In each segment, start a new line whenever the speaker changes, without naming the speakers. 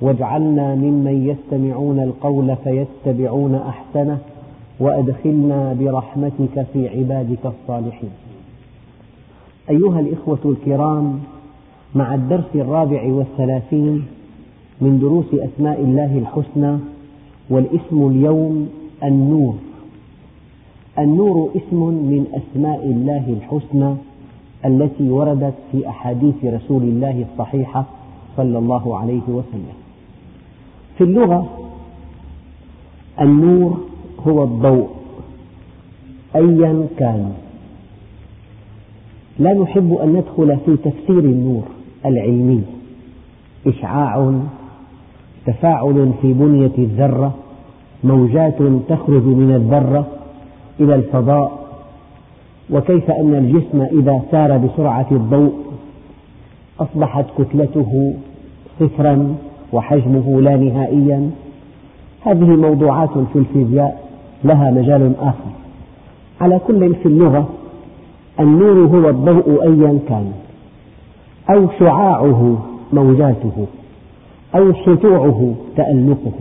واجعلنا ممن يستمعون القول فيتبعون أحسنه وأدخلنا برحمتك في عبادك الصالحين. أيها الإخوة الكرام مع الدرس الرابع والثلاثين من دروس أسماء الله الحسنى والاسم اليوم النور. النور اسم من أسماء الله الحسنى التي وردت في أحاديث رسول الله الصحيحة صلى الله عليه وسلم. في اللغة النور هو الضوء أيا كان. لا نحب أن ندخل في تفسير النور العلمي. إشعاع تفاعل في بنية الذرة موجات تخرج من الذرة إلى الفضاء. وكيف أن الجسم إذا سار بسرعة الضوء أصبحت كتلته صفرا وحجمه لا نهائيا. هذه موضوعات في الفيزياء لها مجال آخر. على كل في اللغة النور هو الضوء أيا كان أو شعاعه موجاته أو سطوعه تألقه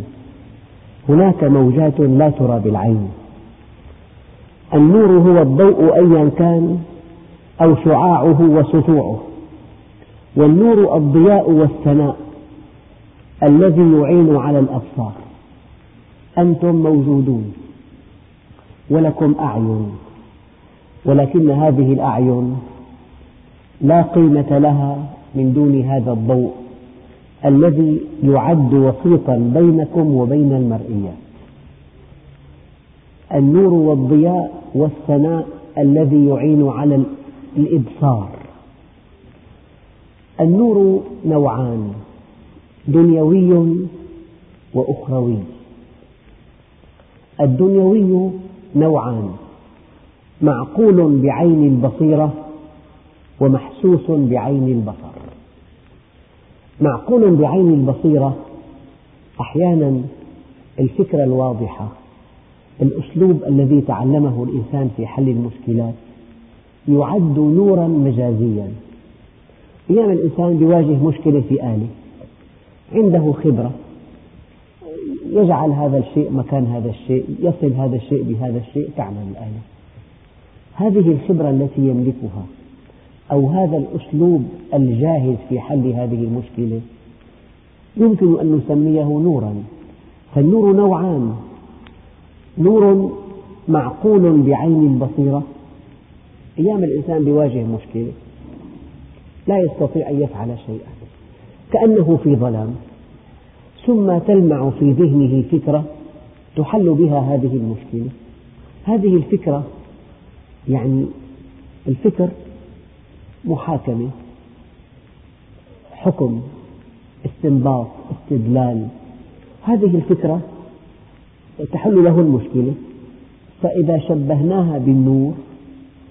هناك موجات لا ترى بالعين. النور هو الضوء أيا كان أو شعاعه وسطوعه والنور الضياء والثناء. الذي يعين على الأبصار. أنتم موجودون. ولكم أعين. ولكن هذه الأعين لا قيمة لها من دون هذا الضوء الذي يعد وسيطا بينكم وبين المرئيات. النور والضياء والثناء الذي يعين على الإبصار. النور نوعان. دنيوي وأخروي. الدنيوي نوعان معقول بعين البصيرة ومحسوس بعين البصر. معقول بعين البصيرة أحيانا الفكرة الواضحة الأسلوب الذي تعلمه الإنسان في حل المشكلات يعد نورا مجازيا. أيام الإنسان يواجه مشكلة في آلة عنده خبرة. يجعل هذا الشيء مكان هذا الشيء يصل هذا الشيء بهذا الشيء تعمل الآلة هذه الخبرة التي يملكها أو هذا الأسلوب الجاهز في حل هذه المشكلة يمكن أن نسميه نورا. فالنور نوعان. نور معقول بعين البصيرة أيام الإنسان يواجه مشكلة. لا يستطيع أن يفعل شيئا. كأنه في ظلام ثم تلمع في ذهنه فكرة تحل بها هذه المشكلة. هذه الفكرة يعني الفكر محاكمة حكم استنباط استدلال. هذه الفكرة تحل له المشكلة فإذا شبهناها بالنور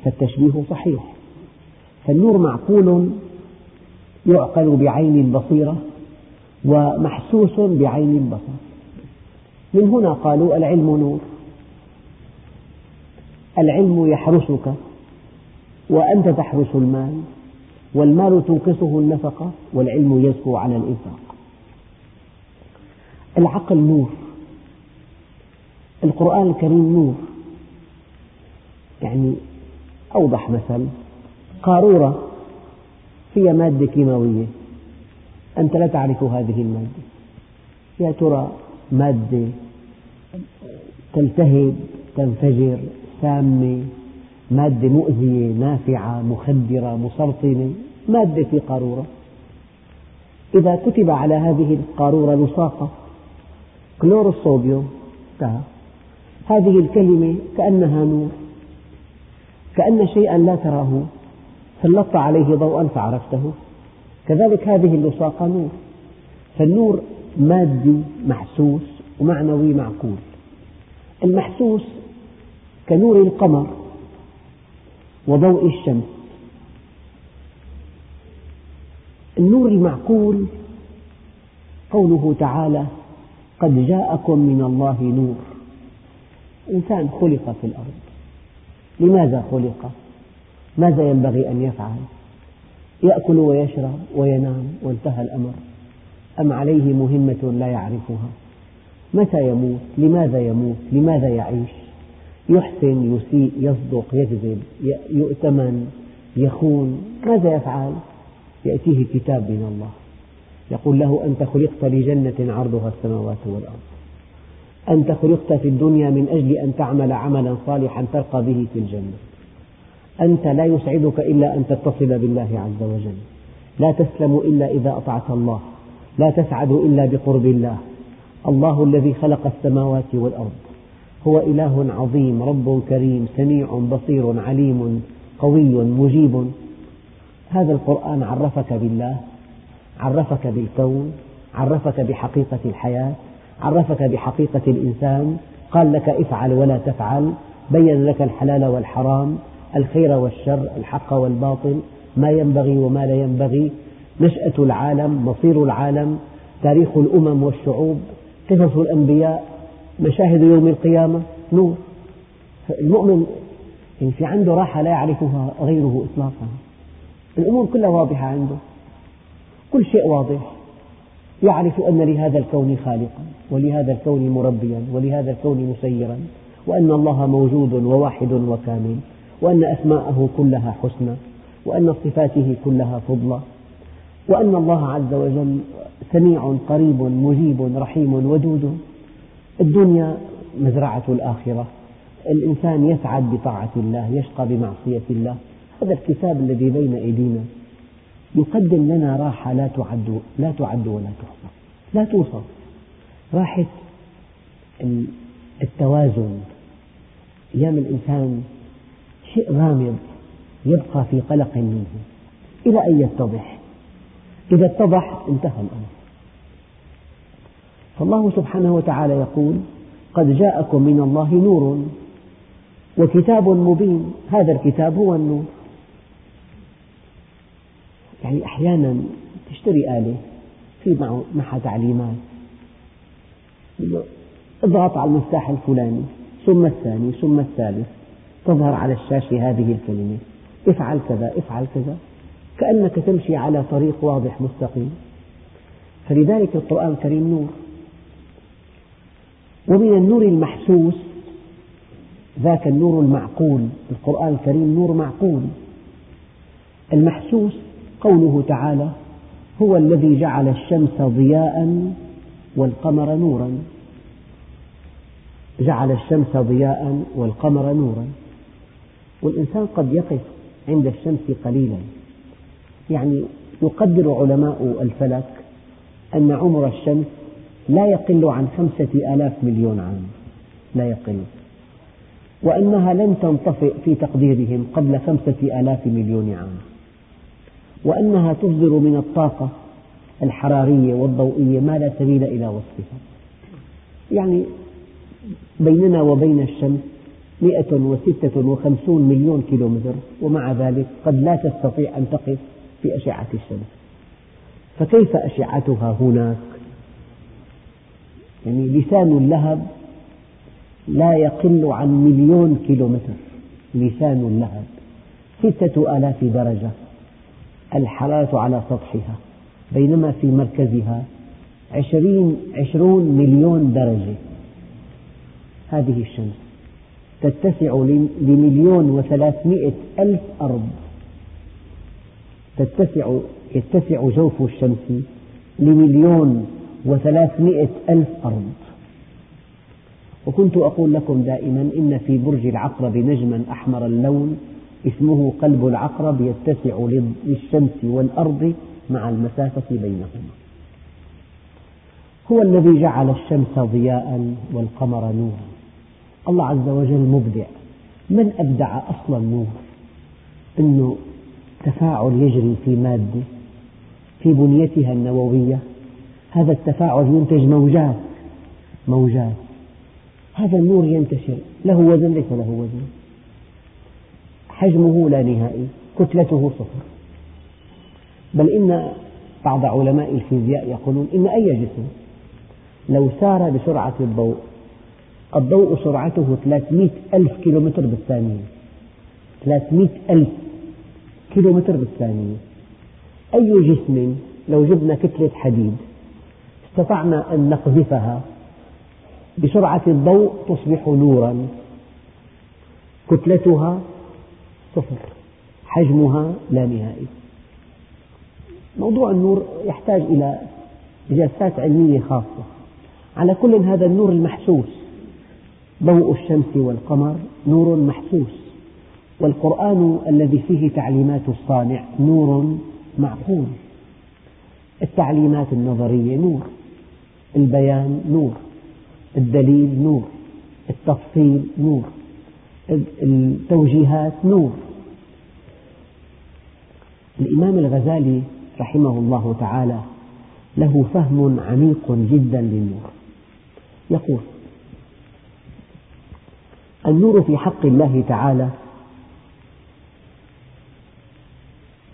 فالتشبيه صحيح. فالنور معقول يعقل بعين البصيرة ومحسوس بعين البصر من هنا قالوا العلم نور. العلم يحرسك وأنت تحرس المال والمال تنقصه النفقة والعلم يزكو على الإنفاق. العقل نور. القرآن الكريم نور. يعني أوضح مثل. قارورة. فيها مادة كيماوية. أنت لا تعرف هذه المادة. يا ترى مادة تلتهب تنفجر سامة مادة مؤذية نافعة مخدرة مسرطنة مادة في قارورة. إذا كتب على هذه القارورة لصاقة كلور الصوديوم انتهى. هذه الكلمة كأنها نور كأن شيئا لا تراه. سلطت عليه ضوءا فعرفته. كذلك هذه اللصاقة نور فالنور مادي محسوس ومعنوي معقول. المحسوس كنور القمر وضوء الشمس. النور المعقول قوله تعالى قد جاءكم من الله نور. الإنسان خلق في الأرض. لماذا خلق؟ ماذا ينبغي أن يفعل؟ يأكل ويشرب وينام وانتهى الأمر. أم عليه مهمة لا يعرفها؟ متى يموت؟ لماذا يموت؟ لماذا يعيش؟ يحسن يسيء يصدق يكذب يؤتمن يخون. ماذا يفعل؟ يأتيه كتاب من الله. يقول له أنت خلقت لجنة عرضها السماوات والأرض. أنت خلقت في الدنيا من أجل أن تعمل عملا صالحا ترقى به في الجنة. أنت لا يسعدك إلا أن تتصل بالله عز وجل. لا تسلم إلا إذا أطعت الله. لا تسعد إلا بقرب الله. الله الذي خلق السماوات والأرض. هو إله عظيم رب كريم سميع بصير عليم قوي مجيب. هذا القرآن عرفك بالله عرفك بالكون عرفك بحقيقة الحياة عرفك بحقيقة الإنسان. قال لك افعل ولا تفعل بين لك الحلال والحرام. الخير والشر الحق والباطل ما ينبغي وما لا ينبغي نشأة العالم مصير العالم تاريخ الأمم والشعوب قصص الأنبياء مشاهد يوم القيامة نور. المؤمن يعني في عنده راحة لا يعرفها غيره إطلاقا. الأمور كلها واضحة عنده. كل شيء واضح. يعرف أن لهذا الكون خالقا ولهذا الكون مربيا ولهذا الكون مسيرا وأن الله موجود وواحد وكامل. وأن أسماءه كلها حسنى وأن صفاته كلها فضلى وأن الله عز وجل سميع قريب مجيب رحيم ودود. الدنيا مزرعة الآخرة. الإنسان يسعد بطاعة الله يشقى بمعصية الله. هذا الكتاب الذي بين أيدينا. يقدم لنا راحة لا تعد لا تعد ولا تحصى. لا توصف. راحة التوازن. أيام الإنسان شيء غامض يبقى في قلق منه. إلى أن يتضح. إذا اتضح انتهى الأمر. فالله سبحانه وتعالى يقول قد جاءكم من الله نور وكتاب مبين. هذا الكتاب هو النور. يعني أحيانا تشتري آلة في معها تعليمات. اضغط على المفتاح الفلاني ثم الثاني ثم الثالث. تظهر على الشاشة هذه الكلمة. افعل كذا افعل كذا. كأنك تمشي على طريق واضح مستقيم. فلذلك القرآن الكريم نور. ومن النور المحسوس ذاك النور المعقول. القرآن الكريم نور معقول. المحسوس قوله تعالى هو الذي جعل الشمس ضياء والقمر نورا. جعل الشمس ضياء والقمر نورا. والإنسان قد يقف عند الشمس قليلا. يعني يقدر علماء الفلك أن عمر الشمس لا يقل عن خمسة آلاف مليون عام. لا يقل. وأنها لن تنطفئ في تقديرهم قبل خمسة آلاف مليون عام. وأنها تصدر من الطاقة الحرارية والضوئية ما لا سبيل إلى وصفها. يعني بيننا وبين الشمس مئة وستة وخمسون مليون كيلومتر ومع ذلك قد لا تستطيع أن تقف في أشعة الشمس. فكيف أشعتها هناك؟ يعني لسان اللهب لا يقل عن مليون كيلومتر. لسان اللهب ستة آلاف درجة الحرارة على سطحها بينما في مركزها عشرين, عشرون مليون درجة. هذه الشمس. تتسع لمليون وثلاثمئة ألف أرض. تتسع يتسع جوف الشمس لمليون وثلاثمئة ألف أرض. وكنت أقول لكم دائما إن في برج العقرب نجما أحمر اللون اسمه قلب العقرب يتسع للشمس والأرض مع المسافة بينهما. هو الذي جعل الشمس ضياء والقمر نورا. الله عز وجل مبدع. من أبدع أصل النور أنه تفاعل يجري في مادة في بنيتها النووية. هذا التفاعل ينتج موجات موجات. هذا النور ينتشر له وزن ليس له وزن. حجمه لا نهائي كتلته صفر. بل إن بعض علماء الفيزياء يقولون إن أي جسم لو سار بسرعة الضوء الضوء سرعته 300 ألف كيلومتر بالثانية. 300 ألف كيلومتر بالثانية. أي جسم لو جبنا كتلة حديد استطعنا أن نقذفها بسرعة الضوء تصبح نورا. كتلتها صفر حجمها لا نهائي. موضوع النور يحتاج إلى جلسات علمية خاصة. على كل هذا النور المحسوس ضوء الشمس والقمر نور محسوس والقرآن الذي فيه تعليمات الصانع نور معقول. التعليمات النظرية نور البيان نور الدليل نور التفصيل نور التوجيهات نور. الإمام الغزالي رحمه الله تعالى له فهم عميق جدا للنور. يقول النور في حق الله تعالى.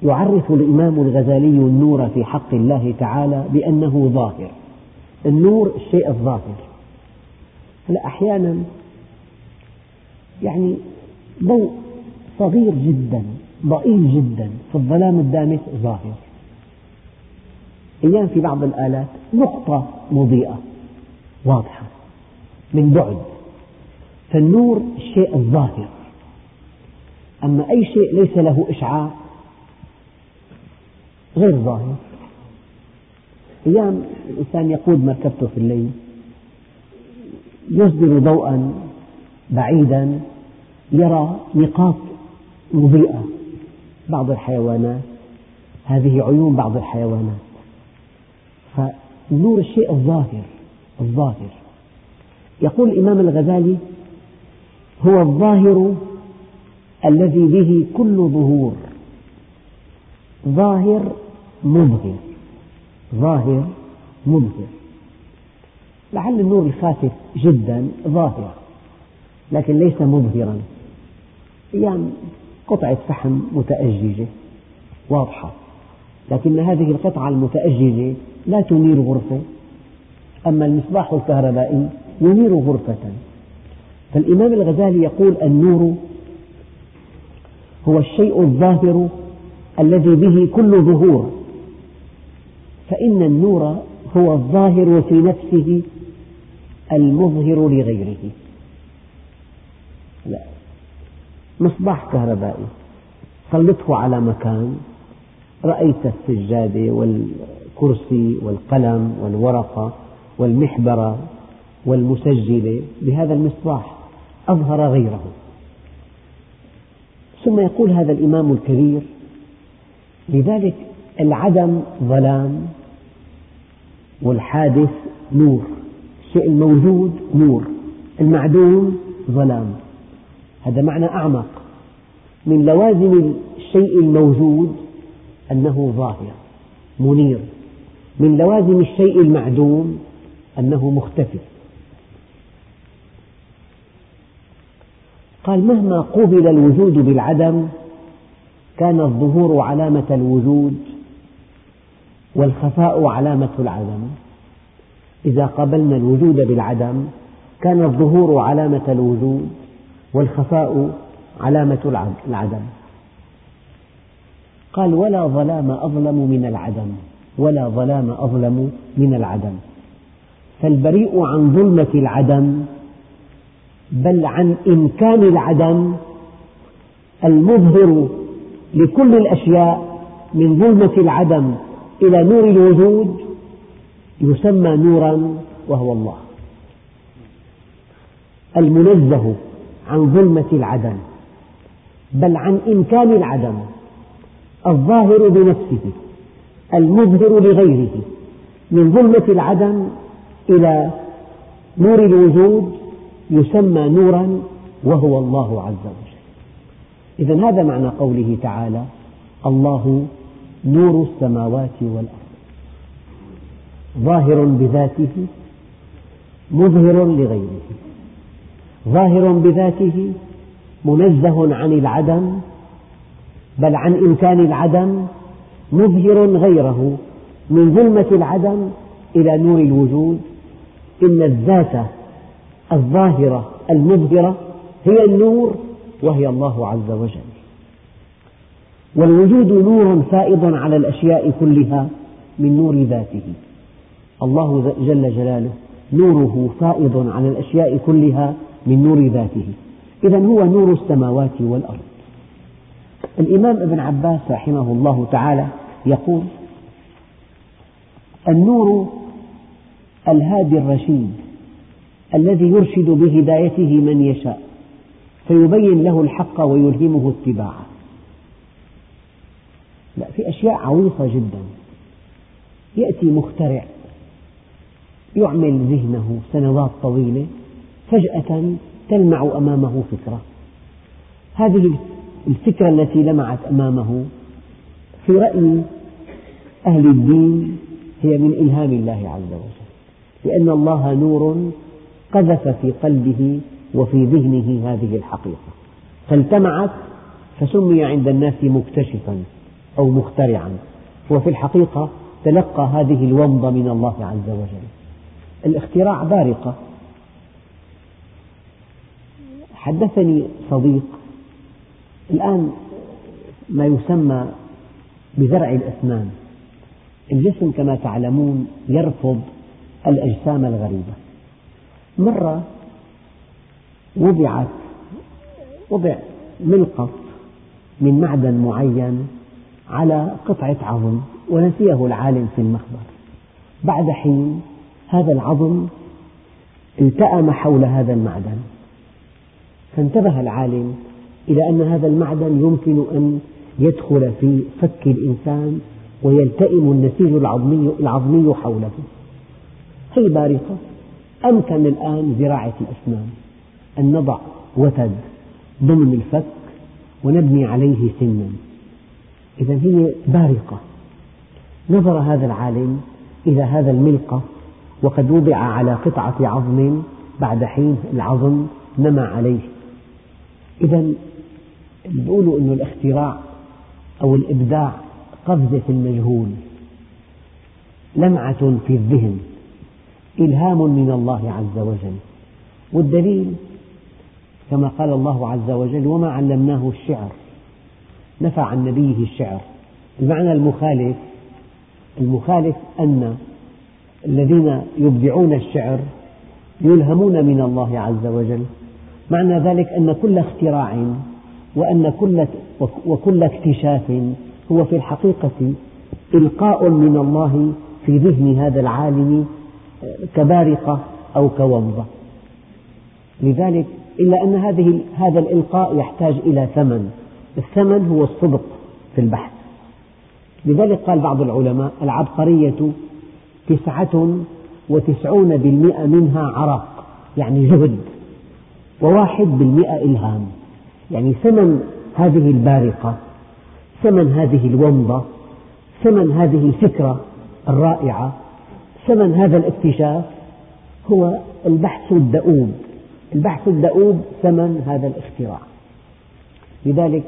يعرف الإمام الغزالي النور في حق الله تعالى بأنه ظاهر. النور الشيء الظاهر. هلا أحيانا يعني ضوء صغير جدا ضئيل جدا في الظلام الدامس ظاهر. أيام في بعض الآلات نقطة مضيئة واضحة من بعد. فالنور الشيء الظاهر. أما أي شيء ليس له إشعاع غير ظاهر أيام الإنسان يقود مركبته في الليل يصدر ضوءا بعيدا يرى نقاط مضيئة. بعض الحيوانات هذه عيون بعض الحيوانات. فالنور الشيء الظاهر الظاهر. يقول الإمام الغزالي هو الظاهر الذي به كل ظهور. ظاهر مظهر ظاهر مظهر لعل النور الخافت جدا ظاهر لكن ليس مظهرا أيام قطعة فحم متأججة واضحة لكن هذه القطعة المتأججة لا تنير غرفة. أما المصباح الكهربائي ينير غرفة. فالإمام الغزالي يقول النور هو الشيء الظاهر الذي به كل ظهور فإن النور هو الظاهر في نفسه المظهر لغيره. لا مصباح كهربائي سلطه على مكان رأيت السجادة والكرسي والقلم والورقة والمحبرة والمسجلة بهذا المصباح. أظهر غيره. ثم يقول هذا الإمام الكبير لذلك العدم ظلام والحادث نور الشيء الموجود نور المعدوم ظلام. هذا معنى أعمق. من لوازم الشيء الموجود أنه ظاهر منير. من لوازم الشيء المعدوم أنه مختفي. قال مهما قوبل الوجود بالعدم كان الظهور علامة الوجود والخفاء علامة العدم. إذا قابلنا الوجود بالعدم كان الظهور علامة الوجود والخفاء علامة العدم. قال ولا ظلام أظلم من العدم ولا ظلام أظلم من العدم. فالبريء عن ظلمة العدم بل عن إمكان العدم المظهر لكل الأشياء من ظلمة العدم إلى نور الوجود يسمى نورا وهو الله. المنزه عن ظلمة العدم بل عن إمكان العدم الظاهر بنفسه المظهر لغيره من ظلمة العدم إلى نور الوجود يسمى نورا وهو الله عز وجل. إذا هذا معنى قوله تعالى الله نور السماوات والأرض. ظاهر بذاته مظهر لغيره. ظاهر بذاته منزه عن العدم بل عن إمكان العدم مظهر غيره. من ظلمة العدم إلى نور الوجود. إن الذات الظاهرة المظهرة هي النور وهي الله عز وجل. والوجود نور فائض على الأشياء كلها من نور ذاته. الله جل جلاله نوره فائض على الأشياء كلها من نور ذاته. إذا هو نور السماوات والأرض. الإمام ابن عباس رحمه الله تعالى يقول النور الهادي الرشيد الذي يرشد بهدايته من يشاء فيبين له الحق ويلهمه اتباعه. لا في أشياء عويصة جدا. يأتي مخترع يعمل ذهنه سنوات طويلة فجأة تلمع أمامه فكرة. هذه الفكرة التي لمعت أمامه في رأي أهل الدين هي من إلهام الله عز وجل لأن الله نور قذف في قلبه وفي ذهنه هذه الحقيقة. فالتمعت فسمي عند الناس مكتشفا أو مخترعا. وفي الحقيقة تلقى هذه الومضة من الله عز وجل. الاختراع بارقة. حدثني صديق الآن ما يسمى بزرع الأسنان الجسم كما تعلمون يرفض الأجسام الغريبة. مرة وضعت وضع ملقط من معدن معين على قطعة عظم ونسيه العالم في المخبر. بعد حين هذا العظم التأم حول هذا المعدن. فانتبه العالم إلى أن هذا المعدن يمكن أن يدخل في فك الإنسان ويلتئم النسيج العظمي, العظمي حوله. هي بارقة. أمكن الآن زراعة الأسنان أن نضع وتد ضمن الفك ونبني عليه سنا. إذا هي بارقة. نظر هذا العالم إلى هذا الملقى وقد وضع على قطعة عظم بعد حين العظم نما عليه. إذا يقولوا أن الاختراع أو الإبداع قفزة في المجهول لمعة في الذهن. إلهام من الله عز وجل. والدليل كما قال الله عز وجل وما علمناه الشعر. نفى عن نبيه الشعر. المعنى المخالف المخالف أن الذين يبدعون الشعر يلهمون من الله عز وجل. معنى ذلك أن كل اختراع وأن كل وكل اكتشاف هو في الحقيقة إلقاء من الله في ذهن هذا العالم كبارقة أو كومضة. لذلك إلا أن هذه هذا الإلقاء يحتاج إلى ثمن. الثمن هو الصدق في البحث. لذلك قال بعض العلماء العبقرية تسعة وتسعون بالمئة منها عرق يعني جهد وواحد بالمئة إلهام. يعني ثمن هذه البارقة ثمن هذه الومضة ثمن هذه الفكرة الرائعة ثمن هذا الاكتشاف هو البحث الدؤوب. البحث الدؤوب ثمن هذا الاختراع. لذلك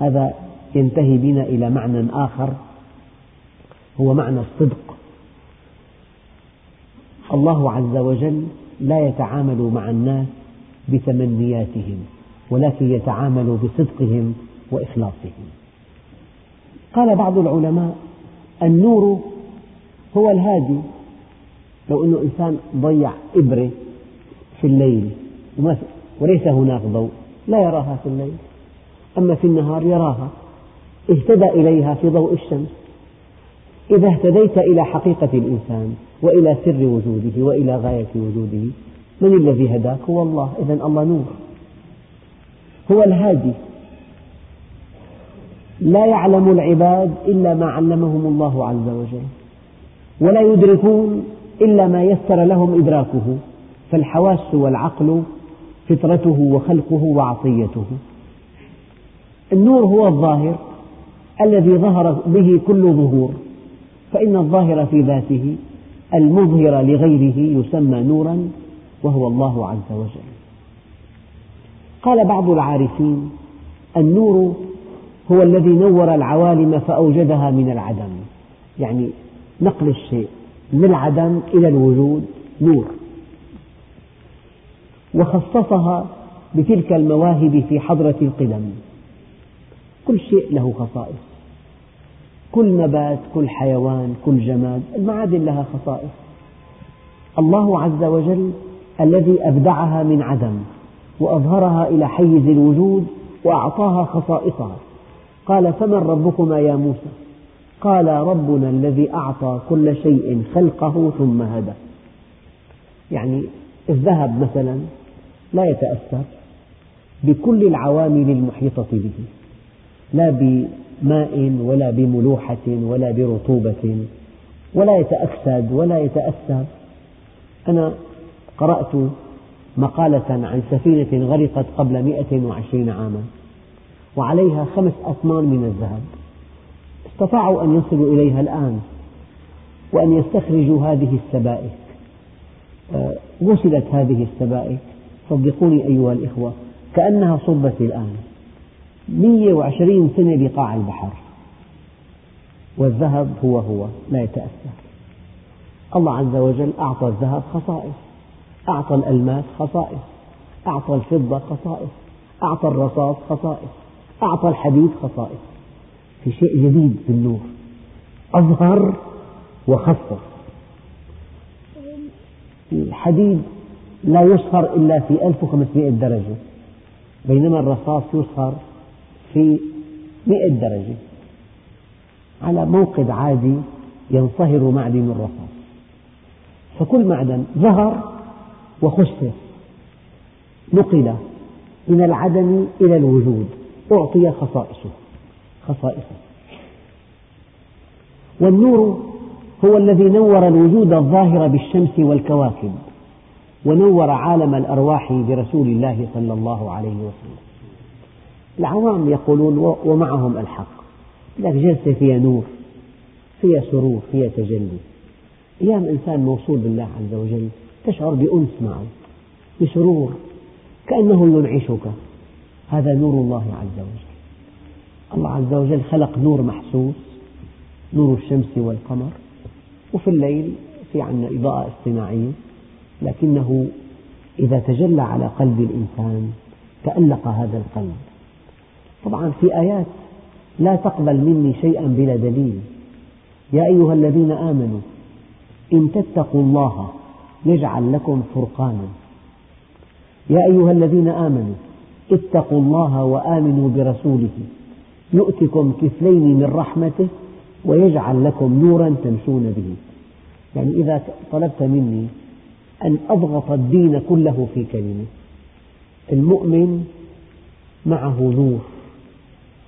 هذا ينتهي بنا إلى معنى آخر هو معنى الصدق. الله عز وجل لا يتعامل مع الناس بتمنياتهم ولكن يتعامل بصدقهم وإخلاصهم. قال بعض العلماء النور هو الهادي لو أن إنسان ضيع إبرة في الليل وليس هناك ضوء لا يراها في الليل. أما في النهار يراها. اهتدى إليها في ضوء الشمس. إذا اهتديت إلى حقيقة الإنسان وإلى سر وجوده وإلى غاية وجوده من الذي هداك؟ هو الله. إذا الله نور. هو الهادي. لا يعلم العباد إلا ما علمهم الله عز وجل. ولا يدركون إلا ما يسر لهم إدراكه فالحواس والعقل فطرته وخلقه وعطيته. النور هو الظاهر الذي ظهر به كل ظهور فإن الظاهر في ذاته المظهر لغيره يسمى نورا وهو الله عز وجل. قال بعض العارفين النور هو الذي نور العوالم فأوجدها من العدم يعني نقل الشيء. من العدم إلى الوجود نور. وخصصها بتلك المواهب في حضرة القدم. كل شيء له خصائص. كل نبات كل حيوان كل جماد المعادن لها خصائص. الله عز وجل الذي أبدعها من عدم وأظهرها إلى حيز الوجود وأعطاها خصائصها. قال فمن ربكما يا موسى؟ قال ربنا الذي أعطى كل شيء خلقه ثم هدى. يعني الذهب مثلا لا يتأثر بكل العوامل المحيطة به لا بماء ولا بملوحة ولا برطوبة ولا يتأكسد ولا يتأثر. أنا قرأت مقالة عن سفينة غرقت قبل مئة وعشرين عاما وعليها خمس أطنان من الذهب. استطاعوا أن يصلوا إليها الآن وأن يستخرجوا هذه السبائك. آه، غسلت هذه السبائك. صدقوني أيها الإخوة كأنها صبت الآن. مئة وعشرين سنة بقاع البحر. والذهب هو هو لا يتأثر. الله عز وجل أعطى الذهب خصائص. أعطى الألماس خصائص. أعطى الفضة خصائص. أعطى الرصاص خصائص. أعطى الحديد خصائص. في شيء جديد في النور. أظهر وخصص الحديد لا يصهر إلا في 1500 درجة بينما الرصاص يصهر في 100 درجة. على موقد عادي ينصهر معدن الرصاص. فكل معدن ظهر وخصص نقل من العدم إلى الوجود أعطي خصائصه. خصائصه. والنور هو الذي نور الوجود الظاهر بالشمس والكواكب ونور عالم الأرواح برسول الله صلى الله عليه وسلم. العوام يقولون ومعهم الحق. لك جلسة فيها نور فيها سرور فيها تجلي. أيام إنسان موصول بالله عز وجل تشعر بأنس معه بسرور كأنه ينعشك. هذا نور الله عز وجل. الله عز وجل خلق نور محسوس نور الشمس والقمر وفي الليل في عندنا إضاءة اصطناعية لكنه إذا تجلى على قلب الإنسان تألق هذا القلب. طبعا في آيات لا تقبل مني شيئا بلا دليل. يا أيها الذين آمنوا إن تتقوا الله يجعل لكم فرقانا. يا أيها الذين آمنوا اتقوا الله وآمنوا برسوله. يؤتكم كفلين من رحمته ويجعل لكم نورا تمشون به. يعني إذا طلبت مني أن أضغط الدين كله في كلمة المؤمن معه نور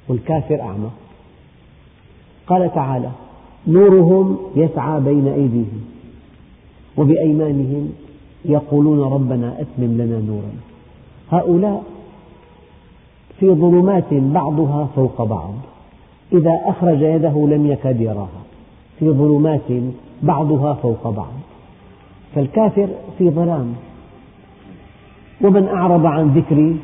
والكافر أعمى. قال تعالى نورهم يسعى بين أيديهم وبأيمانهم يقولون ربنا أتمم لنا نورا. هؤلاء في ظلمات بعضها فوق بعض. إذا أخرج يده لم يكد يراها. في ظلمات بعضها فوق بعض. فالكافر في ظلام. ومن أعرض عن ذكري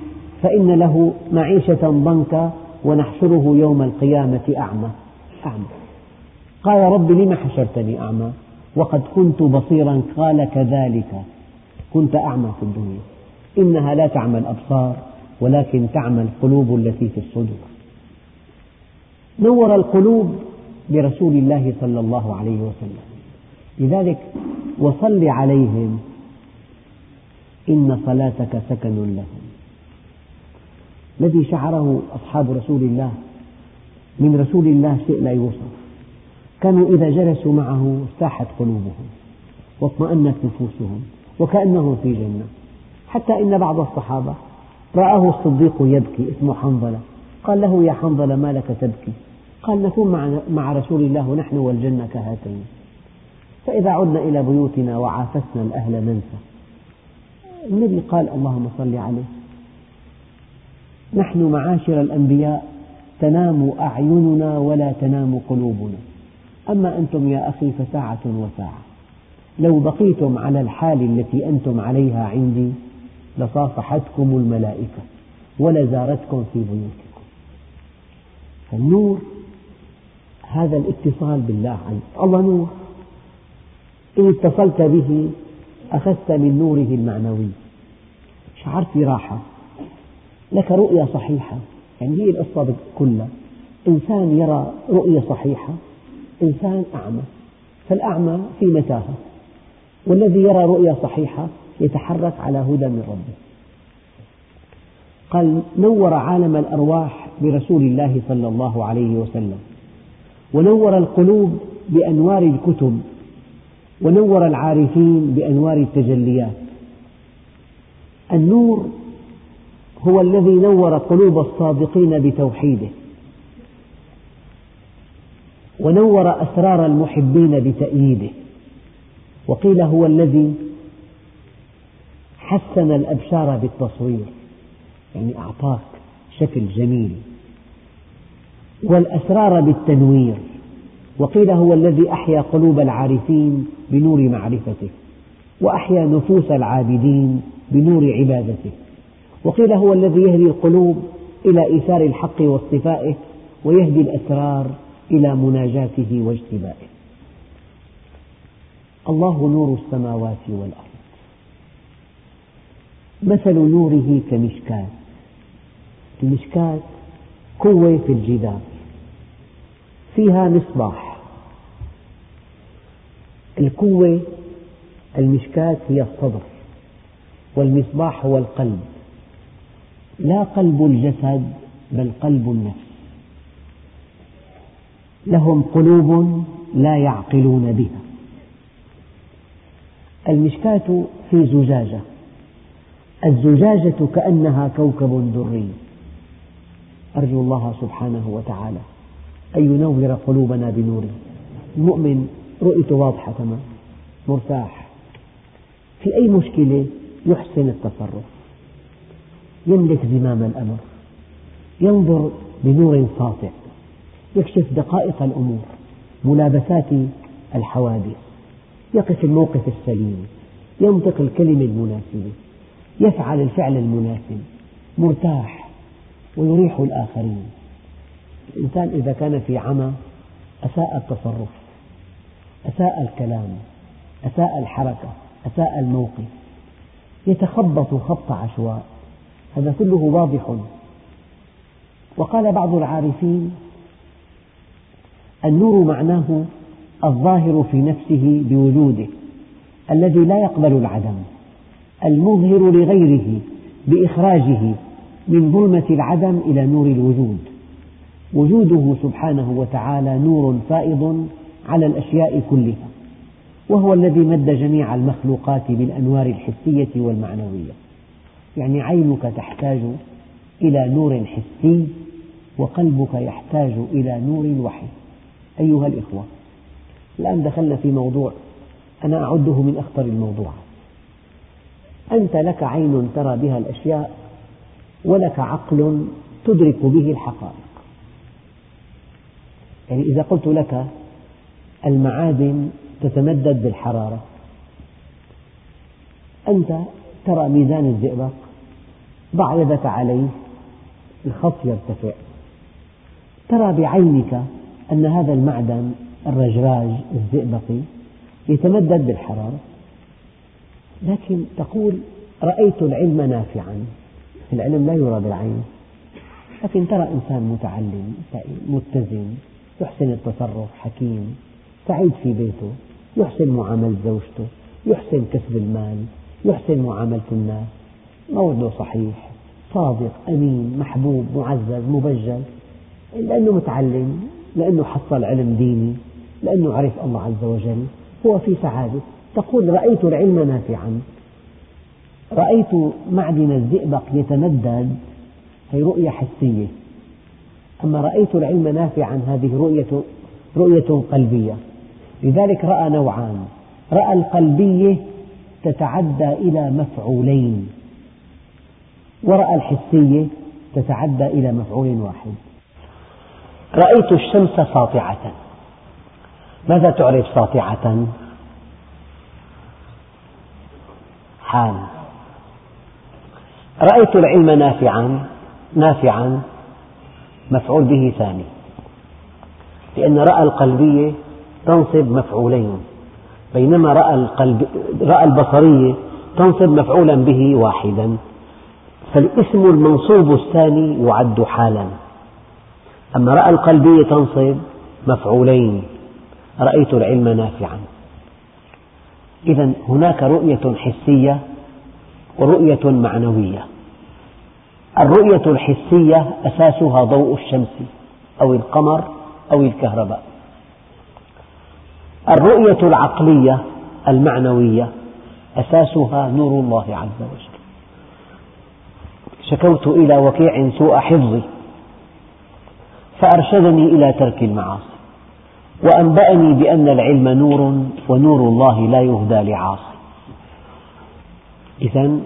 فإن له معيشة ضنكا ونحشره يوم القيامة أعمى. أعمى. قال رب لم حشرتني أعمى؟ وقد كنت بصيرا قال كذلك. كنت أعمى في الدنيا. إنها لا تعمى الأبصار. ولكن تعمى القلوب التي في الصدور. نور القلوب برسول الله صلى الله عليه وسلم. لذلك وصل عليهم إن صلاتك سكن لهم. الذي شعره أصحاب رسول الله من رسول الله شيء لا يوصف. كانوا إذا جلسوا معه ارتاحت قلوبهم واطمأنت نفوسهم وكأنهم في جنة. حتى إن بعض الصحابة رآه الصديق يبكي اسمه حنظلة. قال له يا حنظلة ما لك تبكي؟ قال نكون مع رسول الله ونحن والجنة كهاتين. فإذا عدنا إلى بيوتنا وعافسنا الأهل ننسى. النبي قال اللهم صل عليه. نحن معاشر الأنبياء تنام أعيننا ولا تنام قلوبنا. أما أنتم يا أخي فساعة وساعة. لو بقيتم على الحال التي أنتم عليها عندي لصافحتكم الملائكة ولزارتكم في بيوتكم. فالنور هذا الاتصال بالله عز الله نور. إن اتصلت به أخذت من نوره المعنوي. شعرت براحة. لك رؤية صحيحة. يعني هي القصة كلها. إنسان يرى رؤية صحيحة إنسان أعمى. فالأعمى في متاهة. والذي يرى رؤية صحيحة يتحرك على هدى من ربه. قال نور عالم الأرواح برسول الله صلى الله عليه وسلم ونور القلوب بأنوار الكتب ونور العارفين بأنوار التجليات. النور هو الذي نور قلوب الصادقين بتوحيده ونور أسرار المحبين بتأييده. وقيل هو الذي حسن الأبشار بالتصوير يعني أعطاك شكل جميل. والأسرار بالتنوير وقيل هو الذي أحيا قلوب العارفين بنور معرفته وأحيا نفوس العابدين بنور عبادته. وقيل هو الذي يهدي القلوب إلى إيثار الحق واصطفائه ويهدي الأسرار إلى مناجاته واجتبائه. الله نور السماوات والأرض. مثل نوره كمشكاة. المشكاة قوة في الجدار. فيها مصباح. القوة المشكاة هي الصدر والمصباح هو القلب. لا قلب الجسد بل قلب النفس. لهم قلوب لا يعقلون بها. المشكاة في زجاجة. الزجاجة كأنها كوكب دري. أرجو الله سبحانه وتعالى أن ينور قلوبنا بنوره المؤمن رؤيته واضحة تمام مرتاح. في أي مشكلة يحسن التصرف؟ يملك زمام الأمر ينظر بنور ساطع يكشف دقائق الأمور ملابسات الحوادث يقف الموقف السليم ينطق الكلمة المناسبة. يفعل الفعل المناسب مرتاح ويريح الآخرين. الإنسان إذا كان في عمى أساء التصرف أساء الكلام أساء الحركة أساء الموقف يتخبط خبط عشواء. هذا كله واضح. وقال بعض العارفين النور معناه الظاهر في نفسه بوجوده الذي لا يقبل العدم. المظهر لغيره بإخراجه من ظلمة العدم إلى نور الوجود. وجوده سبحانه وتعالى نور فائض على الأشياء كلها وهو الذي مد جميع المخلوقات بالأنوار الحسية والمعنوية. يعني عينك تحتاج إلى نور حسي وقلبك يحتاج إلى نور الوحي أيها الإخوة الآن دخلنا في موضوع أنا أعده من أخطر الموضوعات. أنت لك عين ترى بها الأشياء ولك عقل تدرك به الحقائق. يعني إذا قلت لك المعادن تتمدد بالحرارة أنت ترى ميزان الزئبق ضع يدك عليه الخط يرتفع. ترى بعينك أن هذا المعدن الرجراج الزئبقي يتمدد بالحرارة. لكن تقول رأيت العلم نافعا العلم لا يرى بالعين. لكن ترى إنسان متعلم متزن يحسن التصرف حكيم سعيد في بيته يحسن معاملة زوجته يحسن كسب المال يحسن معاملة الناس. موعده صحيح صادق أمين محبوب معزز مبجل. لأنه متعلم لأنه حصل علم ديني لأنه عرف الله عز وجل هو في سعادة. تقول رأيت العلم نافعا. رأيت معدن الزئبق يتمدد هي رؤية حسية. أما رأيت العلم نافعا هذه رؤية رؤية قلبية. لذلك رأى نوعان. رأى القلبية تتعدى إلى مفعولين ورأى الحسية تتعدى إلى مفعول واحد. رأيت الشمس ساطعة. ماذا تعرف ساطعة؟ حال رأيت العلم نافعا نافعا مفعول به ثاني. لأن رأى القلبية تنصب مفعولين. بينما رأى, القلب رأى البصرية تنصب مفعولا به واحدا. فالاسم المنصوب الثاني يعد حالا. أما رأى القلبية تنصب مفعولين. رأيت العلم نافعا. إذا هناك رؤية حسية ورؤية معنوية. الرؤية الحسية أساسها ضوء الشمس أو القمر أو الكهرباء. الرؤية العقلية المعنوية أساسها نور الله عز وجل. شكوت إلى وكيع سوء حفظي فأرشدني إلى ترك المعاصي. وأنبأني بأن العلم نور ونور الله لا يهدى لعاصي إذا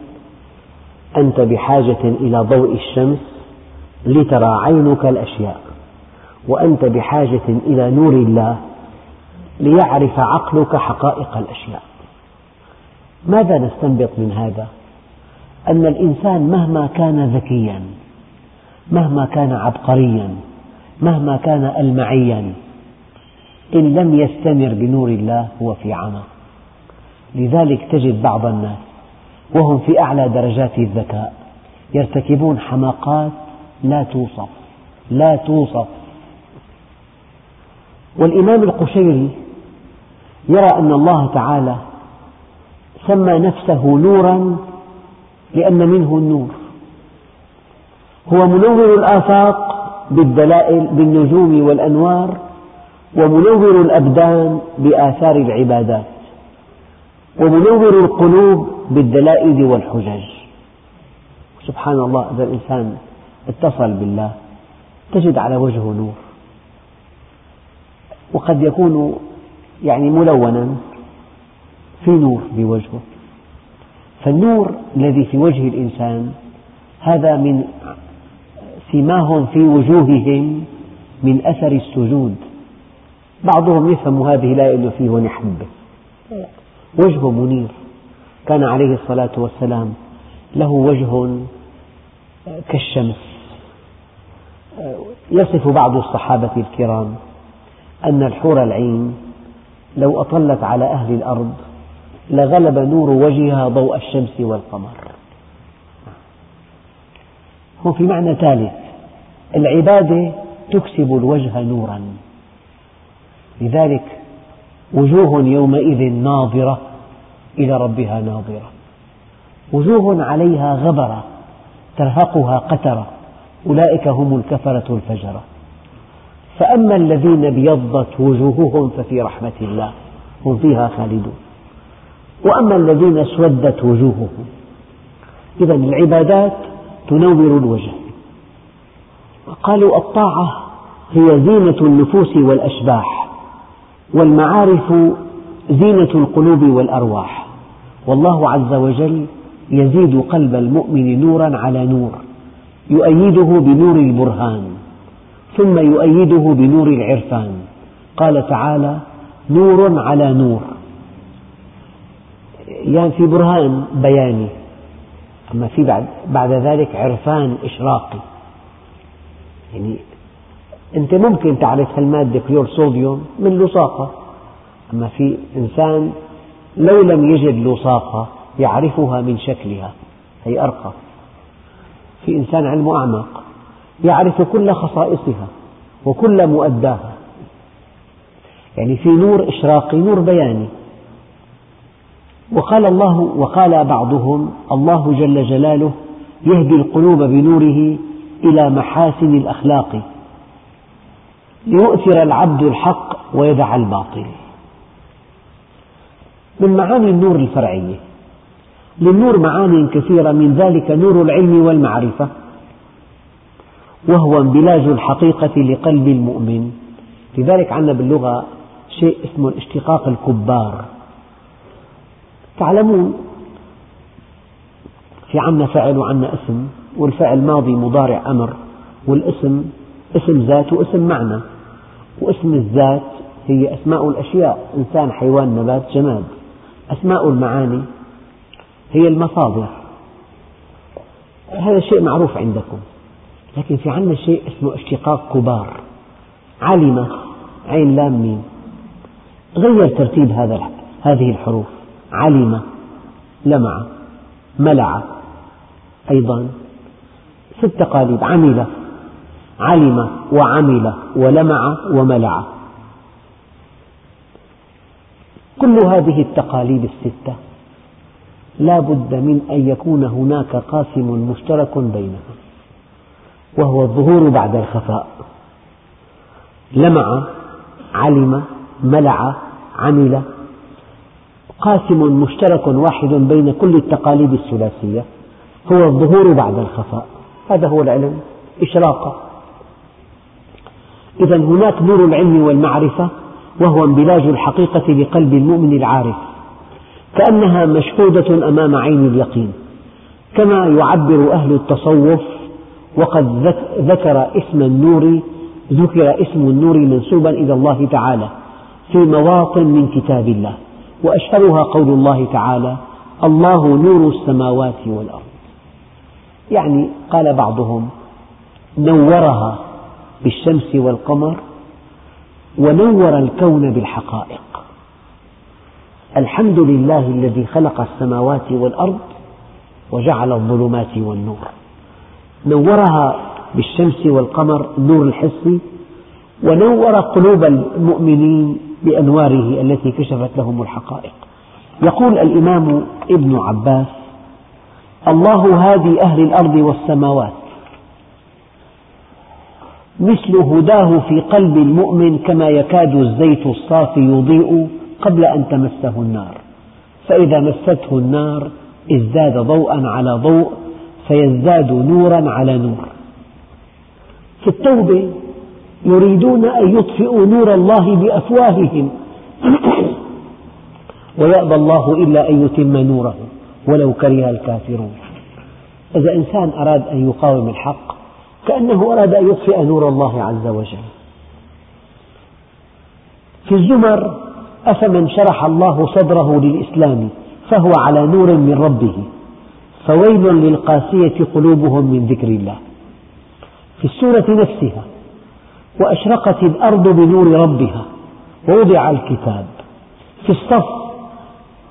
أنت بحاجة إلى ضوء الشمس لترى عينك الأشياء وأنت بحاجة إلى نور الله ليعرف عقلك حقائق الأشياء ماذا نستنبط من هذا؟ أن الإنسان مهما كان ذكيا مهما كان عبقريا مهما كان ألمعيا إن لم يستنر بنور الله هو في عمى. لذلك تجد بعض الناس وهم في أعلى درجات الذكاء يرتكبون حماقات لا توصف لا توصف. والإمام القشيري يرى أن الله تعالى سمى نفسه نورا لأن منه النور. هو منور الآفاق بالدلائل بالنجوم والأنوار ومنور الأبدان بآثار العبادات ومنور القلوب بالدلائل والحجج. سبحان الله إذا الإنسان اتصل بالله تجد على وجهه نور. وقد يكون يعني ملونا في نور بوجهه فالنور الذي في وجه الإنسان هذا من سماهم في وجوههم من أثر السجود. بعضهم يفهم هذه الآية أنه فيه ونحبه. وجهه منير. كان عليه الصلاة والسلام له وجه كالشمس. يصف بعض الصحابة الكرام أن الحور العين لو أطلت على أهل الأرض لغلب نور وجهها ضوء الشمس والقمر. هو في معنى ثالث العبادة تكسب الوجه نورا. لذلك وجوه يومئذ ناظرة إلى ربها ناظرة. وجوه عليها غبرة ترهقها قترة أولئك هم الكفرة الفجرة. فأما الذين ابيضت وجوههم ففي رحمة الله هم فيها خالدون. وأما الذين اسودت وجوههم إذا العبادات تنور الوجه. قالوا الطاعة هي زينة النفوس والأشباح. والمعارف زينة القلوب والأرواح. والله عز وجل يزيد قلب المؤمن نورا على نور يؤيده بنور البرهان ثم يؤيده بنور العرفان. قال تعالى نور على نور. يعني في برهان بياني أما في بعد, بعد ذلك عرفان إشراقي. يعني أنت ممكن تعرف هالمادة كلور صوديوم من لصاقة. أما في إنسان لو لم يجد لصاقة يعرفها من شكلها هي أرقى. في إنسان علمه أعمق يعرف كل خصائصها وكل مؤداها. يعني في نور إشراقي نور بياني. وقال الله وقال بعضهم الله جل جلاله يهدي القلوب بنوره إلى محاسن الأخلاق. ليؤثر العبد الحق ويدع الباطل. من معاني النور الفرعية. للنور معان كثيرة من ذلك نور العلم والمعرفة. وهو انبلاج الحقيقة لقلب المؤمن. لذلك عندنا باللغة شيء اسمه الاشتقاق الكبار. تعلمون في عنا فعل وعنا اسم والفعل ماضي مضارع أمر والاسم اسم ذات واسم معنى. واسم الذات هي أسماء الأشياء. إنسان حيوان نبات جماد. أسماء المعاني هي المصادر هذا شيء معروف عندكم. لكن في عندنا شيء اسمه اشتقاق كبار. علم عين لام ميم. غير ترتيب هذا هذه الحروف. علم لمع ملع أيضا. ست تقاليد. عمل علم وعمل ولمع وملع. كل هذه التقاليد الستة لا بد من أن يكون هناك قاسم مشترك بينها وهو الظهور بعد الخفاء. لمع علم ملع عمل قاسم مشترك واحد بين كل التقاليد الثلاثية هو الظهور بعد الخفاء. هذا هو العلم إشراقة. إذا هناك نور العلم والمعرفة وهو انبلاج الحقيقة لقلب المؤمن العارف. كأنها مشهودة أمام عين اليقين. كما يعبر أهل التصوف وقد ذكر اسم النور ذكر اسم النور منسوبا إلى الله تعالى في مواطن من كتاب الله. وأشهرها قول الله تعالى الله نور السماوات والأرض. يعني قال بعضهم نورها بالشمس والقمر ونور الكون بالحقائق. الحمد لله الذي خلق السماوات والأرض وجعل الظلمات والنور. نورها بالشمس والقمر النور الحسي ونور قلوب المؤمنين بأنواره التي كشفت لهم الحقائق. يقول الإمام ابن عباس الله هادي أهل الأرض والسماوات مثل هداه في قلب المؤمن كما يكاد الزيت الصافي يضيء قبل أن تمسه النار. فإذا مسته النار ازداد ضوءا على ضوء فيزداد نورا على نور. في التوبة يريدون أن يطفئوا نور الله بأفواههم. ويأبى الله إلا أن يتم نوره ولو كره الكافرون. إذا إنسان أراد أن يقاوم الحق كأنه أراد أن يطفئ نور الله عز وجل. في الزمر أفمن شرح الله صدره للإسلام فهو على نور من ربه فويل للقاسية قلوبهم من ذكر الله. في السورة نفسها وأشرقت الأرض بنور ربها ووضع الكتاب. في الصف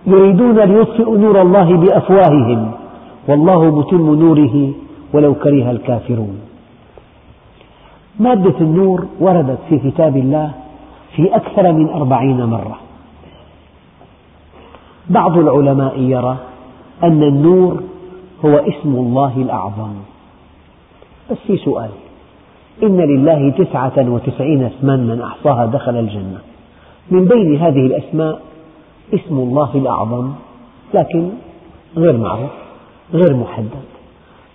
يريدون ليطفئوا نور الله بأفواههم والله متم نوره ولو كره الكافرون. مادة النور وردت في كتاب الله في أكثر من أربعين مرة. بعض العلماء يرى أن النور هو اسم الله الأعظم. بس في سؤال إن لله تسعة وتسعين اسما من أحصاها دخل الجنة. من بين هذه الأسماء اسم الله الأعظم لكن غير معروف غير محدد.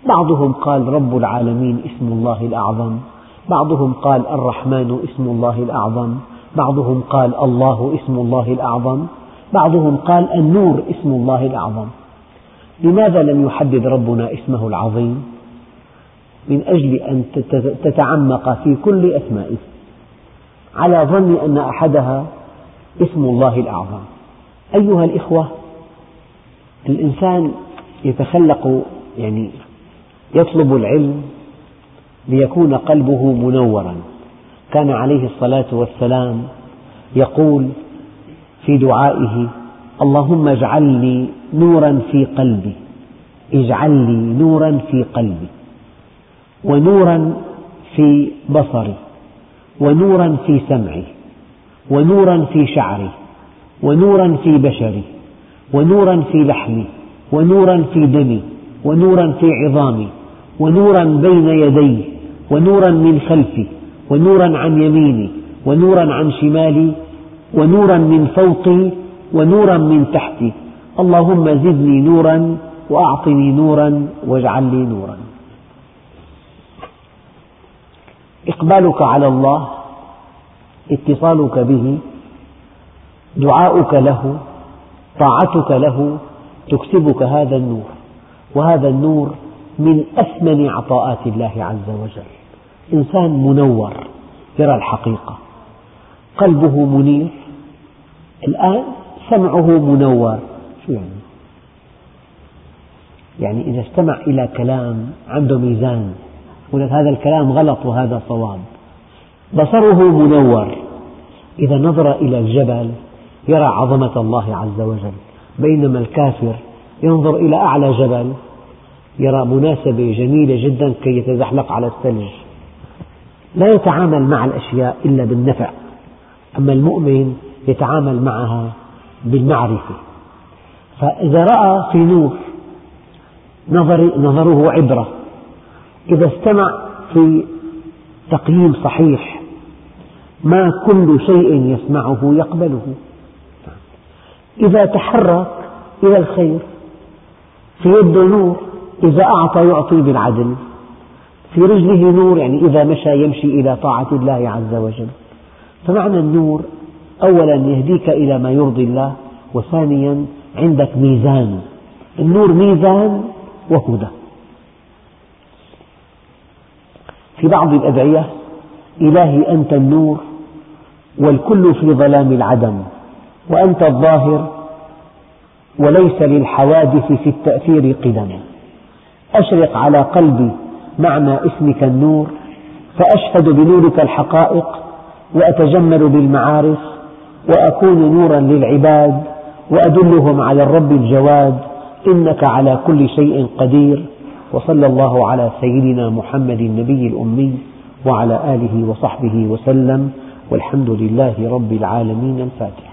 بعضهم قال رب العالمين اسم الله الأعظم. بعضهم قال الرحمن اسم الله الأعظم بعضهم قال الله اسم الله الأعظم بعضهم قال النور اسم الله الأعظم. لماذا لم يحدد ربنا اسمه العظيم؟ من أجل أن تتعمق في كل أسمائه على ظن أن أحدها اسم الله الأعظم. أيها الإخوة الإنسان يتخلق يعني يطلب العلم ليكون قلبه منورا. كان عليه الصلاة والسلام يقول في دعائه اللهم اجعل لي نورا في قلبي اجعل لي نورا في قلبي ونورا في بصري ونورا في سمعي ونورا في شعري ونورا في بشري ونورا في لحمي ونورا في دمي ونورا في عظامي ونورا بين يدي ونورا من خلفي ونورا عن يميني ونورا عن شمالي ونورا من فوقي ونورا من تحتي. اللهم زدني نورا وأعطني نورا واجعل لي نورا. إقبالك على الله اتصالك به دعاؤك له طاعتك له تكسبك هذا النور. وهذا النور من أثمن عطاءات الله عز وجل. إنسان منور يرى الحقيقة. قلبه منير الآن سمعه منور. شو يعني؟ يعني إذا استمع إلى كلام عنده ميزان. يقول هذا الكلام غلط وهذا صواب. بصره منور. إذا نظر إلى الجبل يرى عظمة الله عز وجل. بينما الكافر ينظر إلى أعلى جبل يرى مناسبة جميلة جدا كي يتزحلق على الثلج. لا يتعامل مع الأشياء إلا بالنفع. أما المؤمن يتعامل معها بالمعرفة. فإذا رأى في نور نظر نظره عبرة إذا استمع في تقييم صحيح ما كل شيء يسمعه يقبله. إذا تحرك إلى الخير في يده نور إذا أعطى يعطي بالعدل. في رجله نور يعني إذا مشى يمشي إلى طاعة الله عز وجل. فمعنى النور أولا يهديك إلى ما يرضي الله وثانيا عندك ميزان. النور ميزان وهدى. في بعض الأدعية إلهي أنت النور والكل في ظلام العدم وأنت الظاهر وليس للحوادث في التأثير قدم أشرق على قلبي معنى اسمك النور فأشهد بنورك الحقائق وأتجمل بالمعارف وأكون نورا للعباد وأدلهم على الرب الجواد إنك على كل شيء قدير وصلى الله على سيدنا محمد النبي الأمي وعلى آله وصحبه وسلم والحمد لله رب العالمين الفاتحة